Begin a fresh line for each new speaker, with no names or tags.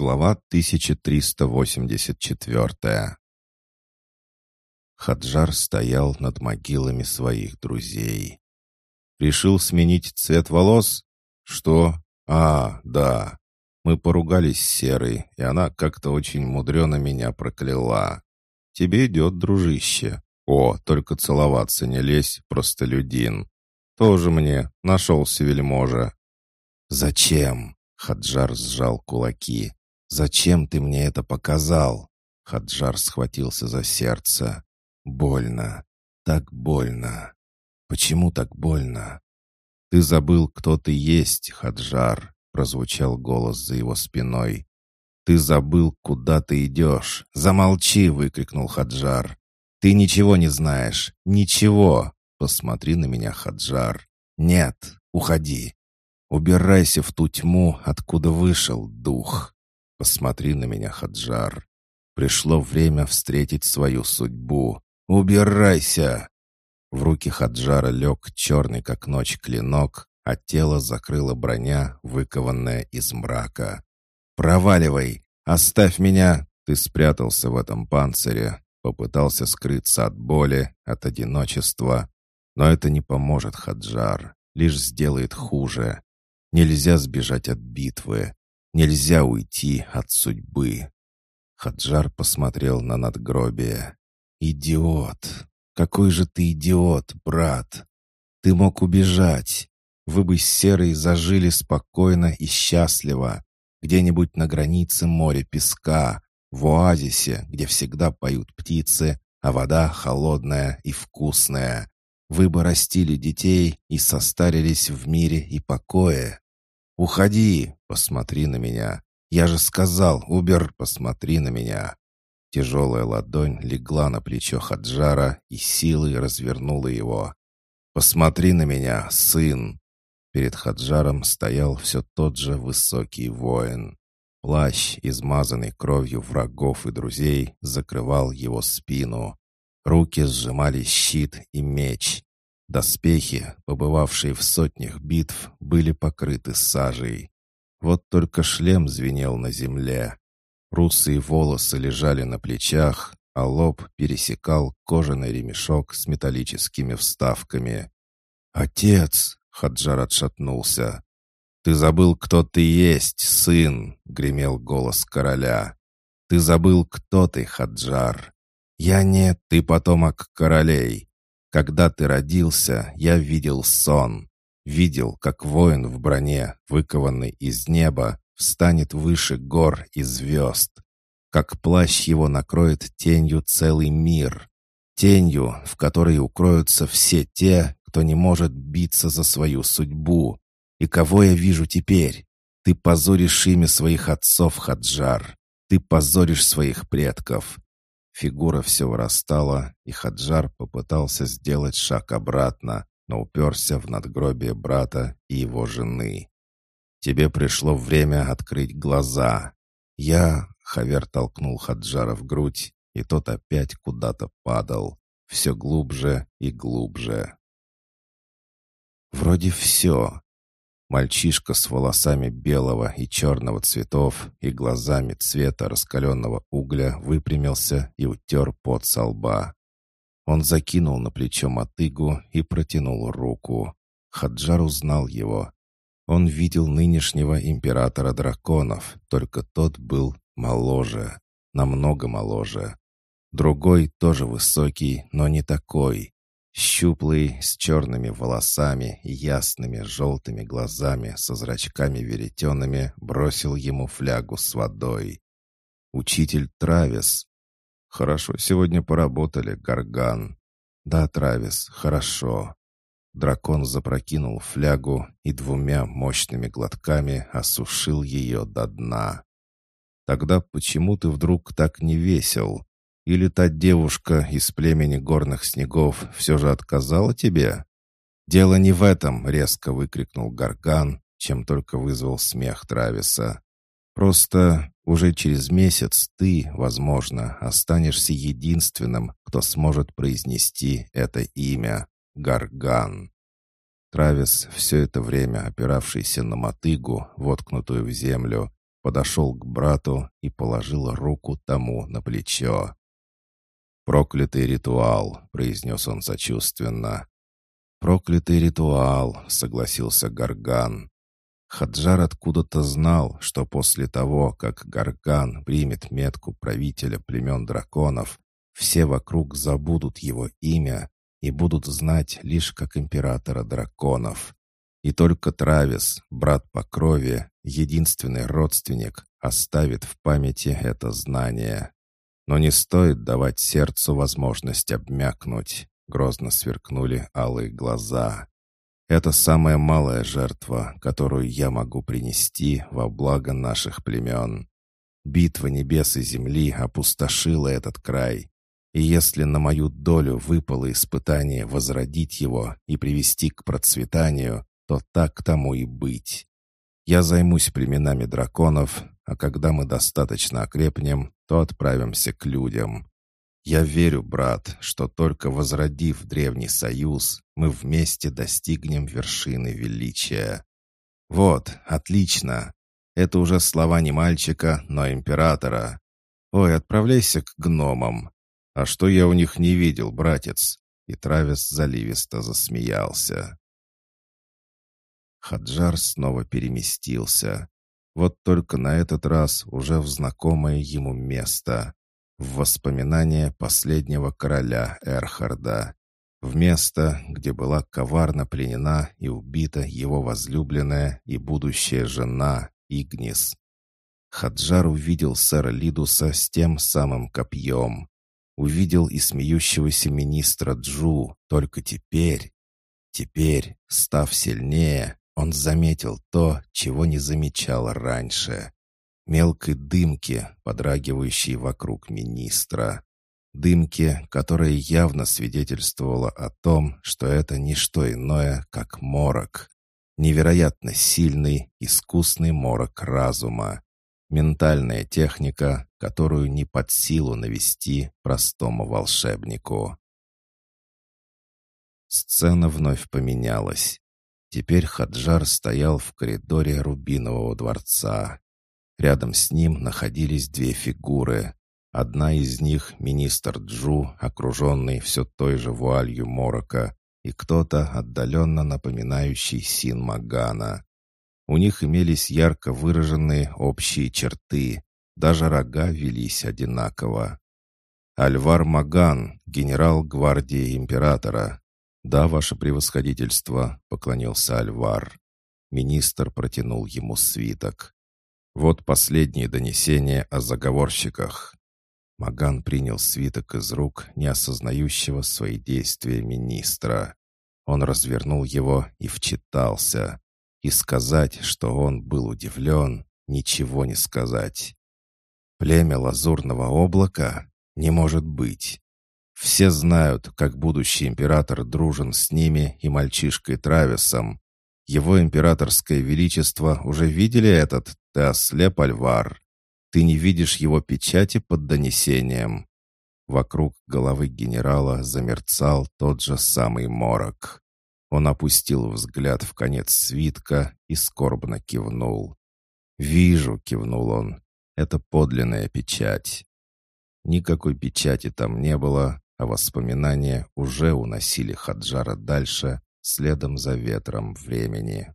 Глава 1384 Хаджар стоял над могилами своих друзей. «Решил сменить цвет волос? Что? А, да. Мы поругались с Серой, и она как-то очень мудрено меня прокляла. Тебе идет, дружище. О, только целоваться не лезь, простолюдин. Тоже мне нашелся вельможа». «Зачем?» — Хаджар сжал кулаки. «Зачем ты мне это показал?» Хаджар схватился за сердце. «Больно. Так больно. Почему так больно?» «Ты забыл, кто ты есть, Хаджар», — прозвучал голос за его спиной. «Ты забыл, куда ты идешь. Замолчи!» — выкрикнул Хаджар. «Ты ничего не знаешь. Ничего!» «Посмотри на меня, Хаджар. Нет, уходи. Убирайся в ту тьму, откуда вышел дух. Посмотри на меня, Хаджар. Пришло время встретить свою судьбу. Убирайся!» В руки Хаджара лег черный, как ночь, клинок, а тело закрыла броня, выкованная из мрака. «Проваливай! Оставь меня!» Ты спрятался в этом панцире, попытался скрыться от боли, от одиночества. Но это не поможет, Хаджар, лишь сделает хуже. Нельзя сбежать от битвы. Нельзя уйти от судьбы. Хаджар посмотрел на надгробие. «Идиот! Какой же ты идиот, брат! Ты мог убежать. Вы бы с Серой зажили спокойно и счастливо. Где-нибудь на границе моря песка, в оазисе, где всегда поют птицы, а вода холодная и вкусная. Вы бы растили детей и состарились в мире и покое. «Уходи! Посмотри на меня! Я же сказал, Убер, посмотри на меня!» Тяжелая ладонь легла на плечо Хаджара и силой развернула его. «Посмотри на меня, сын!» Перед Хаджаром стоял все тот же высокий воин. Плащ, измазанный кровью врагов и друзей, закрывал его спину. Руки сжимали щит и меч. Доспехи, побывавшие в сотнях битв, были покрыты сажей. Вот только шлем звенел на земле. Русые волосы лежали на плечах, а лоб пересекал кожаный ремешок с металлическими вставками. «Отец!» — Хаджар отшатнулся. «Ты забыл, кто ты есть, сын!» — гремел голос короля. «Ты забыл, кто ты, Хаджар!» «Я не ты потомок королей. Когда ты родился, я видел сон. Видел, как воин в броне, выкованный из неба, встанет выше гор и звезд. Как плащ его накроет тенью целый мир. Тенью, в которой укроются все те, кто не может биться за свою судьбу. И кого я вижу теперь? Ты позоришь имя своих отцов, Хаджар. Ты позоришь своих предков. Фигура все вырастала, и Хаджар попытался сделать шаг обратно, но уперся в надгробие брата и его жены. «Тебе пришло время открыть глаза. Я...» — Хавер толкнул Хаджара в грудь, и тот опять куда-то падал, все глубже и глубже. Вроде все. Мальчишка с волосами белого и черного цветов и глазами цвета раскаленного угля выпрямился и утер пот со лба. Он закинул на плечо мотыгу и протянул руку. Хаджар узнал его. Он видел нынешнего императора драконов, только тот был моложе, намного моложе. Другой тоже высокий, но не такой. Щуплый, с черными волосами и ясными желтыми глазами со зрачками веретенами бросил ему флягу с водой. «Учитель Травис». «Хорошо, сегодня поработали, Гарган». «Да, Травис, хорошо». Дракон запрокинул флягу и двумя мощными глотками осушил ее до дна. «Тогда почему ты вдруг так не весел?» Или та девушка из племени горных снегов все же отказала тебе?» «Дело не в этом!» — резко выкрикнул Гарган, чем только вызвал смех Трависа. «Просто уже через месяц ты, возможно, останешься единственным, кто сможет произнести это имя — Гарган». Травис, все это время опиравшийся на мотыгу, воткнутую в землю, подошел к брату и положил руку тому на плечо. «Проклятый ритуал», — произнес он сочувственно. «Проклятый ритуал», — согласился Гарган. Хаджар откуда-то знал, что после того, как Гарган примет метку правителя племен драконов, все вокруг забудут его имя и будут знать лишь как императора драконов. И только Травис, брат по крови, единственный родственник, оставит в памяти это знание. Но не стоит давать сердцу возможность обмякнуть. Грозно сверкнули алые глаза. Это самая малая жертва, которую я могу принести во благо наших племен. Битва небес и земли опустошила этот край. И если на мою долю выпало испытание возродить его и привести к процветанию, то так тому и быть. Я займусь племенами драконов, а когда мы достаточно окрепнем, то отправимся к людям. Я верю, брат, что только возродив древний союз, мы вместе достигнем вершины величия. Вот, отлично. Это уже слова не мальчика, но императора. Ой, отправляйся к гномам. А что я у них не видел, братец? И Травис заливисто засмеялся. Хаджар снова переместился. Вот только на этот раз уже в знакомое ему место. В воспоминания последнего короля Эрхарда. В место, где была коварно пленена и убита его возлюбленная и будущая жена Игнис. Хаджар увидел сэра Лидуса с тем самым копьем. Увидел и смеющегося министра Джу, только теперь... Теперь, став сильнее, он заметил то, чего не замечал раньше. Мелкой дымки, подрагивающей вокруг министра. Дымки, которая явно свидетельствовала о том, что это не что иное, как морок. Невероятно сильный, искусный морок разума. Ментальная техника, которую не под силу навести простому волшебнику. Сцена вновь поменялась. Теперь Хаджар стоял в коридоре Рубинового дворца. Рядом с ним находились две фигуры. Одна из них — министр Джу, окруженный все той же вуалью морока, и кто-то, отдаленно напоминающий Син Магана. У них имелись ярко выраженные общие черты, даже рога велись одинаково. Альвар Маган, генерал гвардии императора, «Да, ваше превосходительство», — поклонился Альвар. Министр протянул ему свиток. «Вот последнее донесение о заговорщиках». Маган принял свиток из рук, не осознающего свои действия министра. Он развернул его и вчитался. И сказать, что он был удивлен, ничего не сказать. «Племя лазурного облака? Не может быть!» Все знают, как будущий император дружен с ними и мальчишкой Трависом. Его императорское величество уже видели этот «Ты Альвар». Ты не видишь его печати под донесением. Вокруг головы генерала замерцал тот же самый морок. Он опустил взгляд в конец свитка и скорбно кивнул. «Вижу», — кивнул он, — «это подлинная печать». Никакой печати там не было, а воспоминания уже уносили Хаджара дальше, следом за ветром времени.